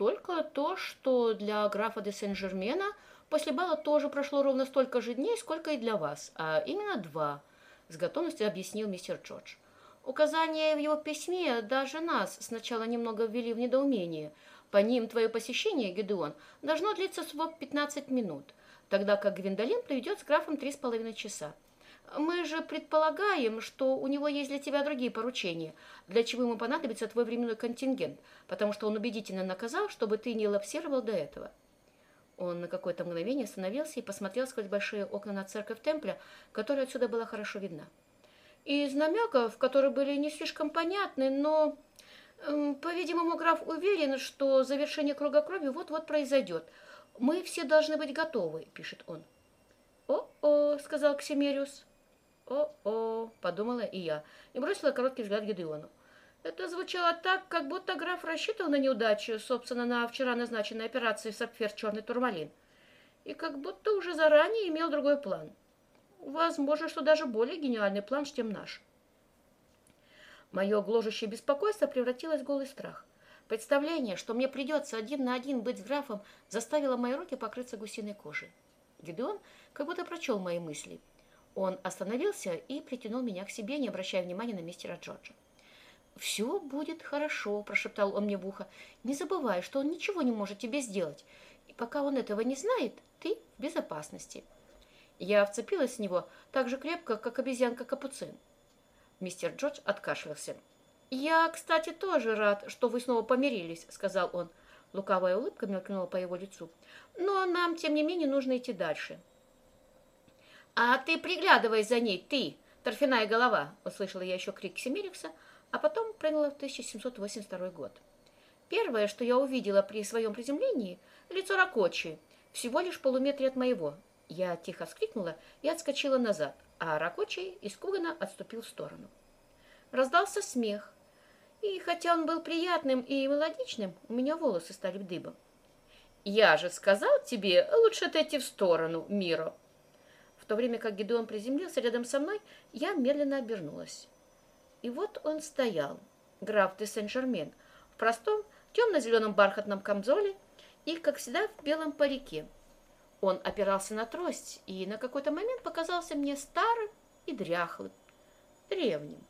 только то, что для графа де Сен-Жермена после бала тоже прошло ровно столько же дней, сколько и для вас, а именно два, с готовностью объяснил мистер Джордж. Указания в его письме даже нас сначала немного ввели в недоумение. По ним твое посещение, Гедеон, должно длиться всего 15 минут, тогда как Гвиндолин проведет с графом три с половиной часа. Мы же предполагаем, что у него есть для тебя другие поручения, для чего ему понадобится твой временной контингент, потому что он убедительно наказал, чтобы ты не лапсировал до этого. Он на какое-то мгновение остановился и посмотрел сквозь большие окна на церковь Темпля, которая отсюда была хорошо видна. Из намеков, которые были не слишком понятны, но, эм, по-видимому, граф уверен, что завершение круга крови вот-вот произойдет. «Мы все должны быть готовы», — пишет он. «О-о», — сказал Ксимериус. «О-о», — подумала и я, и бросила короткий взгляд Гедеону. Это звучало так, как будто граф рассчитывал на неудачу, собственно, на вчера назначенной операции в сапфир «Черный турмалин», и как будто уже заранее имел другой план. Возможно, что даже более гениальный план, чем наш. Мое гложущее беспокойство превратилось в голый страх. Представление, что мне придется один на один быть с графом, заставило мои руки покрыться гусиной кожей. Гидеон как будто прочел мои мысли. Он остановился и притянул меня к себе, не обращая внимания на мистера Джорджа. «Все будет хорошо», – прошептал он мне в ухо. «Не забывай, что он ничего не может тебе сделать. И пока он этого не знает, ты в безопасности». Я вцепилась в него так же крепко, как обезьянка-капуцин. Мистер Джордж откашлялся. «Я, кстати, тоже рад, что вы снова помирились», — сказал он. Лукавая улыбка мелькнула по его лицу. «Но нам, тем не менее, нужно идти дальше». «А ты приглядывай за ней, ты, торфяная голова!» — услышала я еще крик Семирикса, а потом прыгнула в 1782 год. Первое, что я увидела при своем приземлении — лицо Ракочи, всего лишь полуметре от моего, я тихо вскрикнула и отскочила назад, а Ракочий испуганно отступил в сторону. Раздался смех, и хотя он был приятным и мелодичным, у меня волосы стали дыбом. «Я же сказал тебе, лучше отойти в сторону, Миро!» То время как Гедеон приземлился рядом со мной, я медленно обернулась. И вот он стоял, граф де Сен-Жермен, в простом темно-зеленом бархатном камзоле и, как всегда, в белом парике – он опирался на трость и на какой-то момент показался мне старым и дряхлым, древним.